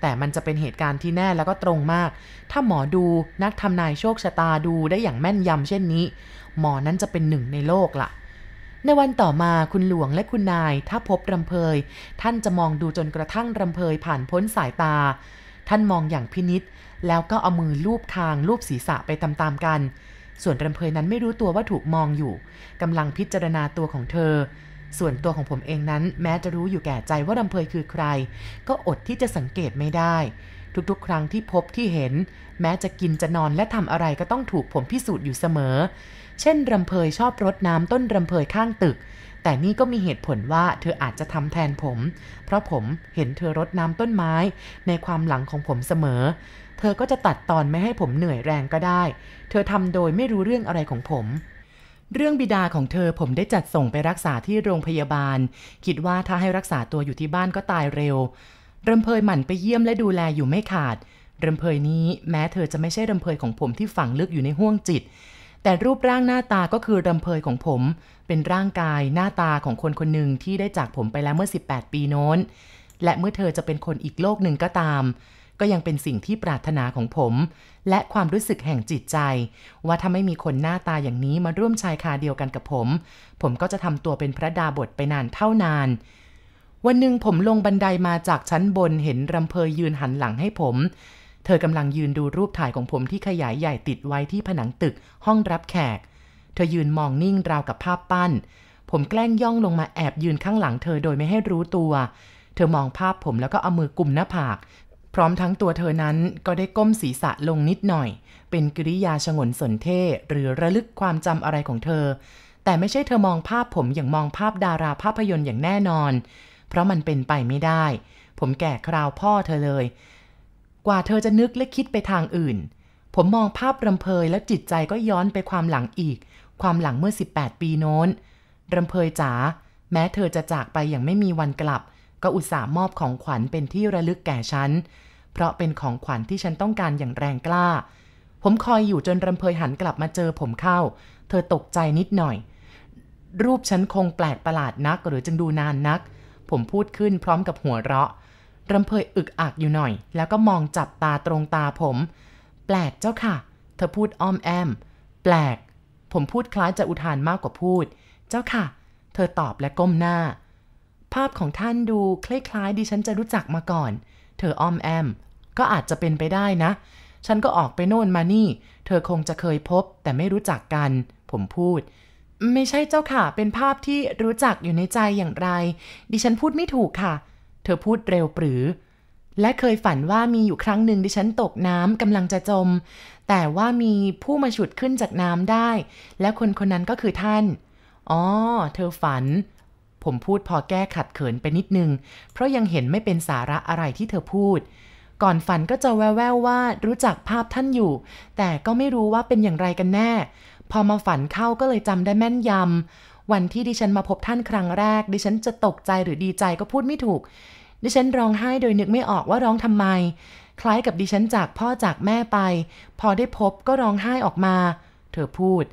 แต่มันจะเป็นเหตุการณ์ที่แน่แล้วก็ตรงมาก ถ้าหมอดูนักทำนายโชคชะตาดูได้อย่างแม่นยำเช่นนี้ หมอนั้นจะเป็นหนึ่งในโลกล่ะ ในวันต่อมาคุณหลวงและคุณนายถ้าพบรำเพย ท่านจะมองดูจนกระทั่งรำเพยผ่านพ้นสายตา ท่านมองอย่างพินิษแล้วก็เอามือลูบคางลูบศีรษะไปตามๆกัน ส่วนรำเพยนั้นไม่รู้ตัวว่าถูกมองอยู่กำลังพิจารณาตัวของเธอ ส่วนตัวของผมเองนั้น แม้จะรู้อยู่แก่ใจว่ารำเพยคือใคร ก็อดที่จะสังเกตไม่ได้ ทุกๆ ครั้งที่พบที่เห็น แม้จะกินจะนอนและทำอะไรก็ต้องถูกผมพิสูจน์อยู่เสมอ เช่นรำเพยชอบรดน้ำต้นรำเพยข้างตึก แต่นี่ก็มีเหตุผลว่าเธออาจจะทำแทนผม เพราะผมเห็นเธอรดน้ำต้นไม้ ในความหลังของผมเสมอ เธอก็จะตัดตอนไม่ให้ผมเหนื่อยแรงก็ได้ เธอทำโดยไม่รู้เรื่องอะไรของผมเรื่องบิดาของเธอผมได้จัดส่งไปรักษาที่โรงพยาบาล คิดว่าถ้าให้รักษาตัวอยู่ที่บ้านก็ตายเร็วรำเพยหมั่นไปเยี่ยมและดูแลอยู่ไม่ขาดรำเพยนี้แม้เธอจะไม่ใช่รำเพยของผมที่ฝังลึกอยู่ในห้วงจิต แต่รูปร่างหน้าตาก็คือรำเพยของผม เป็นร่างกายหน้าตาของคนคนหนึ่งที่ได้จากผมไปแล้วเมื่อ 18 ปีโน้น และเมื่อเธอจะเป็นคนอีกโลกหนึ่งก็ตาม ก็ยังเป็นสิ่งที่ปรารถนาของผม และความรู้สึกแห่งจิตใจ ว่าถ้าไม่มีคนหน้าตาอย่างนี้มาร่วมชายคาเดียวกันกับผม ผมก็จะทำตัวเป็นพระดาบทไปนานเท่านาน วันหนึ่งผมลงบันไดามาจากชั้นบนเห็นรำเพยยืนหันหลังให้ผม เธอกำลังยืนดูรูปถ่ายของผมที่ขยายใหญ่ติดไว้ที่ผนังตึกห้องรับแขก เธอยืนมองนิ่งราวกับภาพปั้น ผมแกล้งย่องลงมาแอบยืนข้างหลังเธอโดยไม่ให้รู้ตัว เธอมองภาพผมแล้วก็เอามือกุมหน้าผาก พร้อมทั้งตัวเธอนั้นก็ได้ก้มศีรษะลงนิดหน่อย เป็นกิริยาชงนสนเท่หรือระลึกความจำอะไรของเธอ แต่ไม่ใช่เธอมองภาพผมอย่างมองภาพดาราภาพยนตร์อย่างแน่นอน เพราะมันเป็นไปไม่ได้ ผมแก่คราวพ่อเธอเลย กว่าเธอจะนึกและคิดไปทางอื่น ผมมองภาพรำเพยแล้วจิตใจก็ย้อนไปความหลังอีก ความหลังเมื่อ 18 ปีโน้นรำเพยจ๋าแม้เธอจะจากไปอย่างไม่มีวันกลับ ก็อุตส่าห์มอบของขวัญเป็นที่ระลึกแก่ฉัน เพราะเป็นของขวัญที่ฉันต้องการอย่างแรงกล้า ผมคอยอยู่จนรำเพยหันกลับมาเจอผมเข้า เธอตกใจนิดหน่อย รูปฉันคงแปลกประหลาดนักหรือจึงดูนานนัก ผมพูดขึ้นพร้อมกับหัวเราะ รำเพยอึกอักอยู่หน่อย แล้วก็มองจับตาตรงตาผม แปลกเจ้าค่ะ เธอพูดอ้อมแอม แปลก ผมพูดคล้ายจะอุทานมากกว่าพูด เจ้าค่ะ เธอตอบและก้มหน้า ภาพของท่านดูคล้ายๆดิฉันจะรู้จักมาก่อน เธออ้อมแอม ก็อาจจะเป็นไปได้นะ ฉันก็ออกไปโน่นมานี่ เธอคงจะเคยพบ แต่ไม่รู้จักกัน ผมพูดไม่ใช่เจ้าค่ะ เป็นภาพที่รู้จักอยู่ในใจอย่างไร ดิฉันพูดไม่ถูกค่ะ เธอพูดเร็วปรือ และเคยฝันว่ามีอยู่ครั้งหนึ่งดิฉันตกน้ำกำลังจะจม แต่ว่ามีผู้มาฉุดขึ้นจากน้ำได้ และคนคนนั้นก็คือท่าน อ๋อ เธอฝัน ผมพูดพอแก้ขัดเขินไปนิดนึง เพราะยังเห็นไม่เป็นสาระอะไรที่เธอพูด ก่อนฝันก็จะแววๆว่ารู้จักภาพท่านอยู่ แต่ก็ไม่รู้ว่าเป็นอย่างไรกันแน่ พอมาฝันเข้าก็เลยจำได้แม่นยำ วันที่ดิฉันมาพบท่านครั้งแรก ดิฉันจะตกใจหรือดีใจก็พูดไม่ถูก ดิฉันร้องไห้โดยนึกไม่ออกว่าร้องทำไม คล้ายกับดิฉันจากพ่อจากแม่ไป พอได้พบก็ร้องไห้ออกมา เธอพูด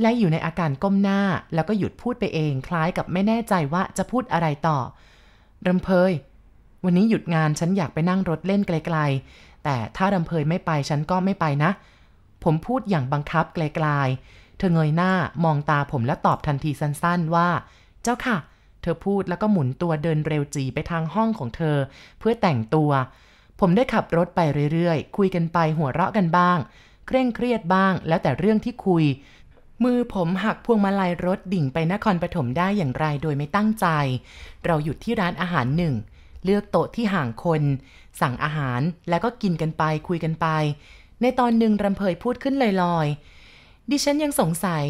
และอยู่ในอาการก้มหน้าแล้วก็หยุดพูดไปเอง คล้ายกับไม่แน่ใจว่าจะพูดอะไรต่อรำเพย วันนี้หยุดงานฉันอยากไปนั่งรถเล่นไกล ๆ แต่ถ้ารำเพยไม่ไปฉันก็ไม่ไปนะ ผมพูดอย่างบังคับไกลๆ เธอเงยหน้ามองตาผมและตอบทันทีสั้นๆว่า เจ้าค่ะ เธอพูดแล้วก็หมุนตัวเดินเร็วจีไปทางห้องของเธอ เพื่อแต่งตัว ผมได้ขับรถไปเรื่อยๆ คุยกันไปหัวเราะกันบ้าง เคร่งเครียดบ้าง แล้วแต่เรื่องที่คุย มือผมหักพวงมาลัยรถดิ่งไปนครปฐมได้อย่างไรโดยไม่ตั้งใจ เราหยุดที่ร้านอาหารหนึ่งเลือกโต๊ะที่ห่างคน สั่งอาหารแล้วก็กินกันไปคุยกันไป ในตอนหนึ่งรำเพยพูดขึ้นลอยๆ ดิฉันยังสงสัย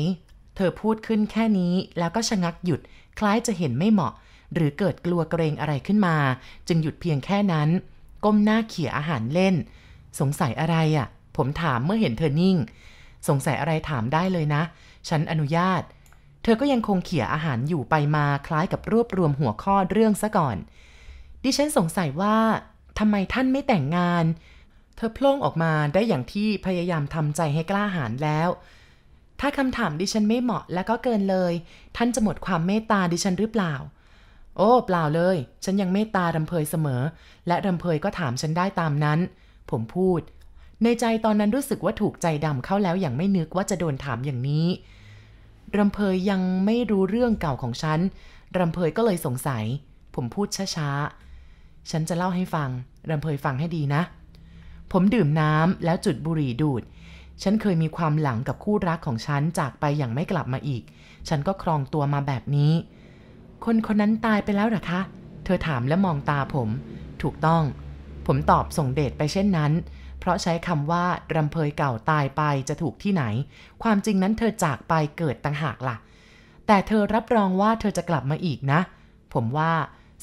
เธอพูดขึ้นแค่นี้แล้วก็ชะงักหยุด คล้ายจะเห็นไม่เหมาะ หรือเกิดกลัวเกรงอะไรขึ้นมา จึงหยุดเพียงแค่นั้น ก้มหน้าเขี่ยอาหารเล่น สงสัยอะไรอะ่ะ ผมถามเมื่อเห็นเธอนิ่ง สงสัยอะไรถามได้เลยนะ ฉันอนุญาต เธอก็ยังคงเขี่ยอาหารอยู่ไปมาคล้ายกับรวบรวมหัวข้อเรื่องซะก่อน ดิฉันสงสัยว่าทำไมท่านไม่แต่งงาน เธอโพล่งออกมาได้อย่างที่พยายามทำใจให้กล้าหาญแล้ว ถ้าคำถามดิฉันไม่เหมาะและก็เกินเลย ท่านจะหมดความเมตตาดิฉันหรือเปล่า โอ้เปล่าเลย ฉันยังเมตตารำเพยเสมอ และรำเพยก็ถามฉันได้ตามนั้น ผมพูด ในใจตอนนั้นรู้สึกว่าถูกใจดำเข้าแล้วอย่างไม่นึกว่าจะโดนถามอย่างนี้รำเพยยังไม่รู้เรื่องเก่าของฉันรำเพยก็เลยสงสัย ผมพูดช้าๆ ฉันจะเล่าให้ฟังรำเพยฟังให้ดีนะ ผมดื่มน้ำแล้วจุดบุหรี่ดูด ฉันเคยมีความหลังกับคู่รักของฉันจากไปอย่างไม่กลับมาอีก ฉันก็ครองตัวมาแบบนี้ คนคนนั้นตายไปแล้วหรอคะ เธอถามและมองตาผม ถูกต้อง ผมตอบส่งเดชไปเช่นนั้น เพราะใช้คำว่ารำเพยเก่าตายไปจะถูกที่ไหน ความจริงนั้นเธอจากไปเกิดต่างหากล่ะ แต่เธอรับรองว่าเธอจะกลับมาอีกนะ ผมว่า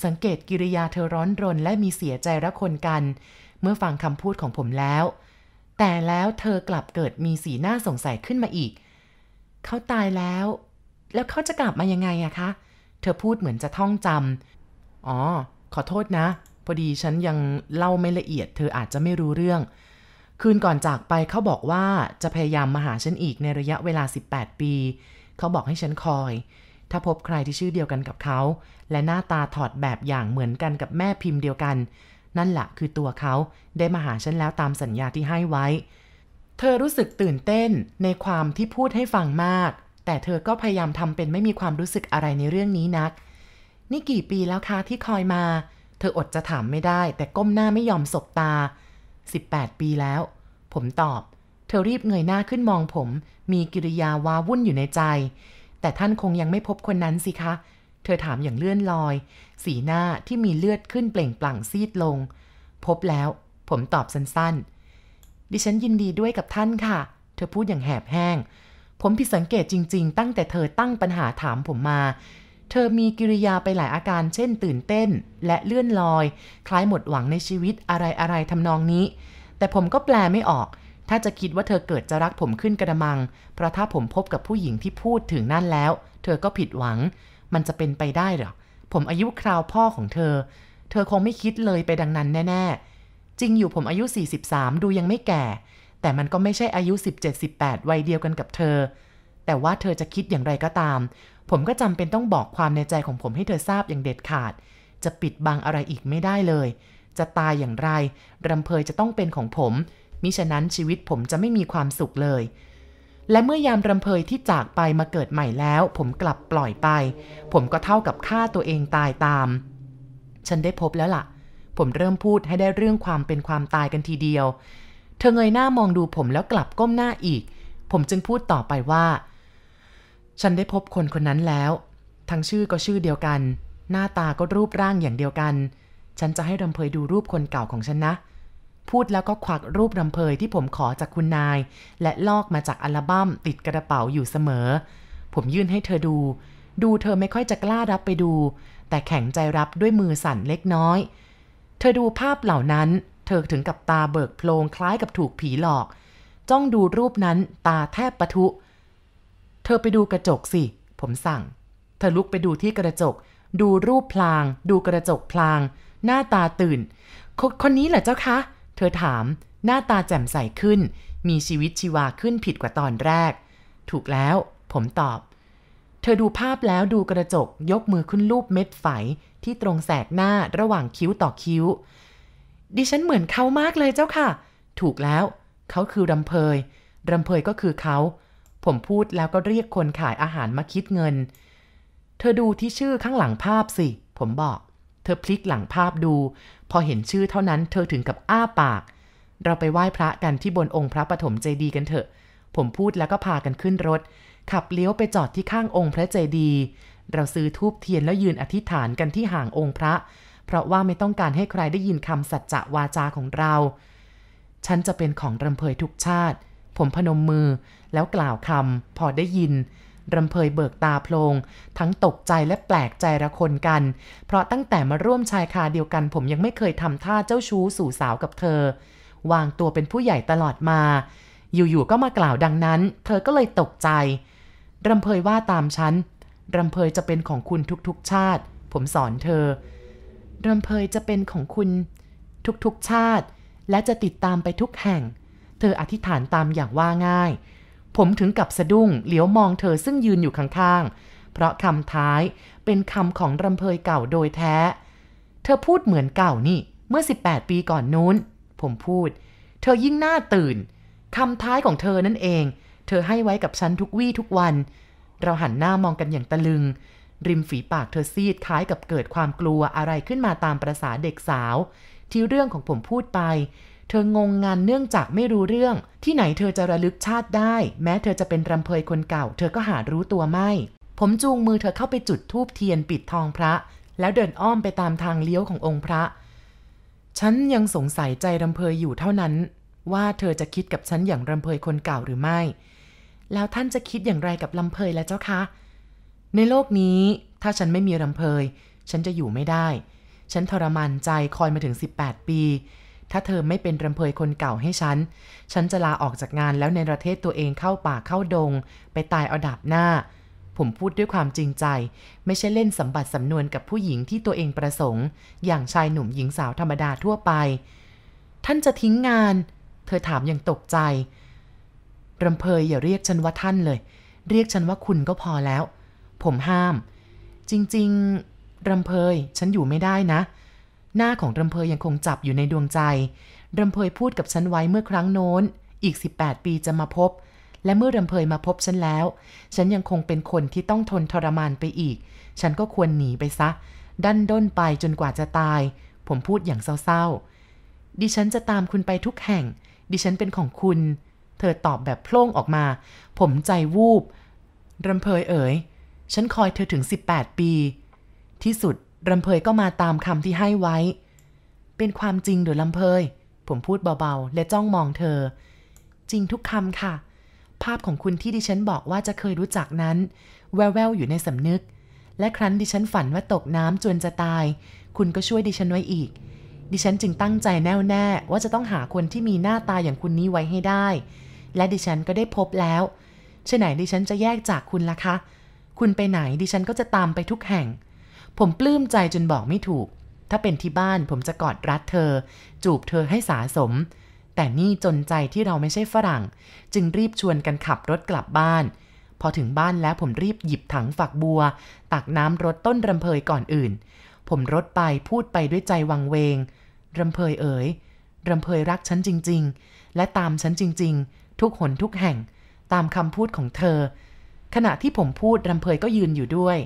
สังเกตกิริยาเธอร้อนรนและมีเสียใจระคนกัน เมื่อฟังคำพูดของผมแล้ว แต่แล้วเธอกลับเกิดมีสีหน้าสงสัยขึ้นมาอีก เขาตายแล้ว แล้วเขาจะกลับมายังไงอะคะ เธอพูดเหมือนจะท่องจำอ๋อ ขอโทษนะ พอดีฉันยังเล่าไม่ละเอียด เธออาจจะไม่รู้เรื่อง คืนก่อนจากไปเขาบอกว่าจะพยายามมาหาฉันอีกในระยะเวลา 18 ปี เขาบอกให้ฉันคอย ถ้าพบใครที่ชื่อเดียวกันกับเขา และหน้าตาถอดแบบอย่างเหมือนกันกับแม่พิมพ์เดียวกัน นั่นแหละคือตัวเขาได้มาหาฉันแล้วตามสัญญาที่ให้ไว้ เธอรู้สึกตื่นเต้นในความที่พูดให้ฟังมาก แต่เธอก็พยายามทำเป็นไม่มีความรู้สึกอะไรในเรื่องนี้นัก นี่กี่ปีแล้วคะที่คอยมา เธออดจะถามไม่ได้ แต่ก้มหน้าไม่ยอมสบตา 18 ปีแล้ว ผมตอบ เธอรีบเงยหน้าขึ้นมองผม มีกิริยาวาวุ่นอยู่ในใจ แต่ท่านคงยังไม่พบคนนั้นสิคะ เธอถามอย่างเลื่อนลอย สีหน้าที่มีเลือดขึ้นเปล่งปลั่งซีดลง พบแล้ว ผมตอบสั้นๆ ดิฉันยินดีด้วยกับท่านค่ะ เธอพูดอย่างแหบแห้ง ผมผิดสังเกตจริง ๆ ตั้งแต่เธอตั้งปัญหาถามผมมา เธอมีกิริยาไปหลายอาการเช่น ตื่นเต้น และเลื่อนลอย คล้ายหมดหวังในชีวิตอะไรๆทำนองนี้ แต่ผมก็แปลไม่ออกถ้าจะคิดว่าเธอเกิดจะรักผมขึ้นกระมัง เพราะถ้าผมพบกับผู้หญิงที่พูดถึงนั่นแล้ว เธอก็ผิดหวัง มันจะเป็นไปได้หรอ ผมอายุคราวพ่อของเธอ เธอคงไม่คิดเลยไปดังนั้นแน่ ๆ จริงอยู่ผมอายุ 43 ดูยังไม่แก่ แต่มันก็ไม่ใช่อายุ 17-18 วัยเดียวกันกับเธอ แต่ว่าเธอจะคิดอย่างไรก็ตาม ผมก็จำเป็นต้องบอกความในใจของผมให้เธอทราบอย่างเด็ดขาด จะปิดบังอะไรอีกไม่ได้เลย จะตายอย่างไร รำเพยจะต้องเป็นของผมมิฉะนั้นชีวิตผมจะไม่มีความสุขเลย และเมื่อยามรำเพยที่จากไปมาเกิดใหม่แล้ว ผมกลับปล่อยไป ผมก็เท่ากับฆ่าตัวเองตายตาม ฉันได้พบแล้วล่ะ ผมเริ่มพูดให้ได้เรื่องความเป็นความตายกันทีเดียว เธอเงยหน้ามองดูผมแล้วกลับก้มหน้าอีก ผมจึงพูดต่อไปว่า ฉันได้พบคนคนนั้นแล้ว ทั้งชื่อก็ชื่อเดียวกัน หน้าตาก็รูปร่างอย่างเดียวกัน ฉันจะให้รำเพยดูรูปคนเก่าของฉันนะ พูดแล้วก็ควักรูปรำเพยที่ผมขอจากคุณนาย และลอกมาจากอัลบั้มติดกระเป๋าอยู่เสมอ ผมยื่นให้เธอดู ดูเธอไม่ค่อยจะกล้ารับไปดู แต่แข็งใจรับด้วยมือสั่นเล็กน้อย เธอดูภาพเหล่านั้น เธอถึงกับตาเบิกโพลงคล้ายกับถูกผีหลอก จ้องดูรูปนั้นตาแทบปะทุ เธอไปดูกระจกสิ ผมสั่ง เธอลุกไปดูที่กระจก ดูรูปพลาง ดูกระจกพลาง หน้าตาตื่นคคนนี้เหรอเจ้าคะ เธอถามหน้าตาแจ่มใสขึ้น มีชีวิตชีวาขึ้นผิดกว่าตอนแรก ถูกแล้ว ผมตอบ เธอดูภาพแล้วดูกระจกยกมือขึ้นรูปเม็ดไฝที่ตรงแสกหน้าระหว่างคิ้วต่อคิ้ว ดิฉันเหมือนเขามากเลยเจ้าค่ะ ถูกแล้ว เขาคือรำเพยรำเพยก็คือเขา ผมพูดแล้วก็เรียกคนขายอาหารมาคิดเงิน เธอดูที่ชื่อข้างหลังภาพสิ ผมบอก เธอพลิกหลังภาพดู พอเห็นชื่อเท่านั้นเธอถึงกับอ้าปาก เราไปไหว้พระกันที่บนองค์พระปฐมเจดีย์กันเถอะ ผมพูดแล้วก็พากันขึ้นรถ ขับเลี้ยวไปจอดที่ข้างองค์พระเจดีย์เราซื้อทูบเทียนแล้วยืนอธิษฐานกันที่ห่างองค์พระ เพราะว่าไม่ต้องการให้ใครได้ยินคำสัจจะวาจาของเรา ฉันจะเป็นของรำเพยทุกชาติ ผมพนมมือแล้วกล่าวคำพอได้ยิน รำเพยเบิกตาโพลง ทั้งตกใจและแปลกใจระคนกัน เพราะตั้งแต่มาร่วมชายคาเดียวกัน ผมยังไม่เคยทำท่าเจ้าชู้สู่สาวกับเธอ วางตัวเป็นผู้ใหญ่ตลอดมา อยู่ๆก็มากล่าวดังนั้น เธอก็เลยตกใจ รำเพยว่าตามฉัน รำเพยจะเป็นของคุณทุกๆชาติ ผมสอนเธอ รำเพยจะเป็นของคุณทุกๆชาติ และจะติดตามไปทุกแห่ง เธออธิษฐานตามอย่างว่าง่าย ผมถึงกับสะดุ้งเหลียวมองเธอซึ่งยืนอยู่ข้างๆ เพราะคำท้ายเป็นคำของรำเพยเก่าโดยแท้ เธอพูดเหมือนเก่านี่ เมื่อ 18 ปีก่อนนู้น ผมพูด เธอยิ่งหน้าตื่นคำท้ายของเธอนั่นเอง เธอให้ไว้กับฉันทุกวี่ทุกวัน เราหันหน้ามองกันอย่างตะลึง ริมฝีปากเธอซีดคล้ายกับเกิดความกลัวอะไรขึ้นมาตามประษาเด็กสาว ที่เรื่องของผมพูดไป เธองงงานเนื่องจากไม่รู้เรื่อง ที่ไหนเธอจะระลึกชาติได้ แม้เธอจะเป็นรำเพยคนเก่า เธอก็หารู้ตัวไม่ ผมจูงมือเธอเข้าไปจุดธูปเทียนปิดทองพระ แล้วเดินอ้อมไปตามทางเลี้ยวขององค์พระ ฉันยังสงสัยใจรำเพยอยู่เท่านั้น ว่าเธอจะคิดกับฉันอย่างรำเพยคนเก่าหรือไม่ แล้วท่านจะคิดอย่างไรกับลำเพยและเจ้าคะ ในโลกนี้ ถ้าฉันไม่มีรำเพย ฉันจะอยู่ไม่ได้ ฉันทรมานใจคอยมาถึง 18 ปี ถ้าเธอไม่เป็นรำเพยคนเก่าให้ฉัน ฉันจะลาออกจากงานแล้วในประเทศตัวเองเข้าป่าเข้าดง ไปตายเอาดาบหน้า ผมพูดด้วยความจริงใจ ไม่ใช่เล่นสัมบัติสำนวนกับผู้หญิงที่ตัวเองประสงค์ อย่างชายหนุ่มหญิงสาวธรรมดาทั่วไป ท่านจะทิ้งงาน เธอถามอย่างตกใจรำเพยอย่าเรียกฉันว่าท่านเลย เรียกฉันว่าคุณก็พอแล้ว ผมห้าม จริง ๆรำเพยฉันอยู่ไม่ได้นะ หน้าของรำเพยยังคงจับอยู่ในดวงใจรำเพยพูดกับฉันไว้เมื่อครั้งโน้น อีก 18 ปีจะมาพบ และเมื่อรำเพยมาพบฉันแล้ว ฉันยังคงเป็นคนที่ต้องทนทรมานไปอีก ฉันก็ควรหนีไปซะ ดันด้นไปจนกว่าจะตาย ผมพูดอย่างเศร้าๆ ดิฉันจะตามคุณไปทุกแห่ง ดิฉันเป็นของคุณ เธอตอบแบบโพล่งออกมา ผมใจวูบรำเพยเอ๋ย ฉันคอยเธอถึง 18 ปี ที่สุด รำเพยก็มาตามคำที่ให้ไว้ เป็นความจริงหรือลำเพย ผมพูดเบาๆ และจ้องมองเธอ จริงทุกคำค่ะ ภาพของคุณที่ดิฉันบอกว่าจะเคยรู้จักนั้น แววๆ อยู่ในสำนึก และครั้นดิฉันฝันว่าตกน้ำจนจะตาย คุณก็ช่วยดิฉันไว้อีก ดิฉันจึงตั้งใจแน่วแน่ว่าจะต้องหาคนที่มีหน้าตาอย่างคุณนี้ไว้ให้ได้ และดิฉันก็ได้พบแล้วฉะไหนดิฉันจะแยกจากคุณล่ะคะ คุณไปไหนดิฉันก็จะตามไปทุกแห่ง ผมปลื้มใจจนบอกไม่ถูก ถ้าเป็นที่บ้านผมจะกอดรัดเธอ จูบเธอให้สาสม แต่นี่จนใจที่เราไม่ใช่ฝรั่ง จึงรีบชวนกันขับรถกลับบ้าน พอถึงบ้านแล้วผมรีบหยิบถังฝักบัว ตักน้ำรดต้นรำเพยก่อนอื่น ผมรดไปพูดไปด้วยใจวังเวงรำเพยเอ๋ยรำเพยรักฉันจริง ๆ และตามฉันจริง ๆ ทุกหนทุกแห่ง ตามคำพูดของเธอ ขณะที่ผมพูดรำเพยก็ยืนอยู่ด้วย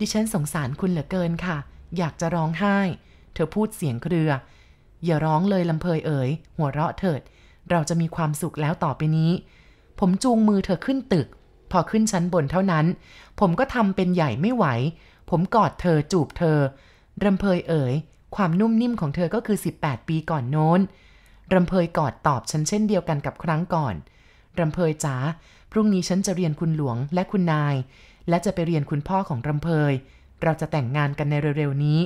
ดิฉันสงสารคุณเหลือเกินค่ะ อยากจะร้องไห้ เธอพูดเสียงเครือ อย่าร้องเลยลำเพยเอ๋ย หัวเราะเถิด เราจะมีความสุขแล้วต่อไปนี้ ผมจูงมือเธอขึ้นตึก พอขึ้นชั้นบนเท่านั้น ผมก็ทำเป็นใหญ่ไม่ไหว ผมกอดเธอจูบเธอรำเพยเอ๋ย ความนุ่มนิ่มของเธอก็คือ 18 ปีก่อนโน้นรำเพยกอดตอบฉันเช่นเดียวกันกับครั้งก่อนรำเพยจ๋าพรุ่งนี้ฉันจะเรียนคุณหลวงและคุณนาย และจะไปเรียนคุณพ่อของรำเพย เราจะแต่งงานกันในเร็วๆนี้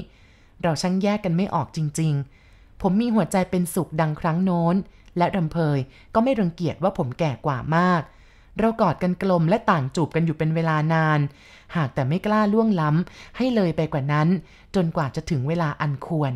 เราช่างแยกกันไม่ออกจริง ๆ ผมมีหัวใจเป็นสุขดังครั้งโน้น และรำเพยก็ไม่รังเกียจว่าผมแก่กว่ามาก เรากอดกันกลมและต่างจูบกันอยู่เป็นเวลานาน หากแต่ไม่กล้าล่วงล้ำให้เลยไปกว่านั้น จนกว่าจะถึงเวลาอันควร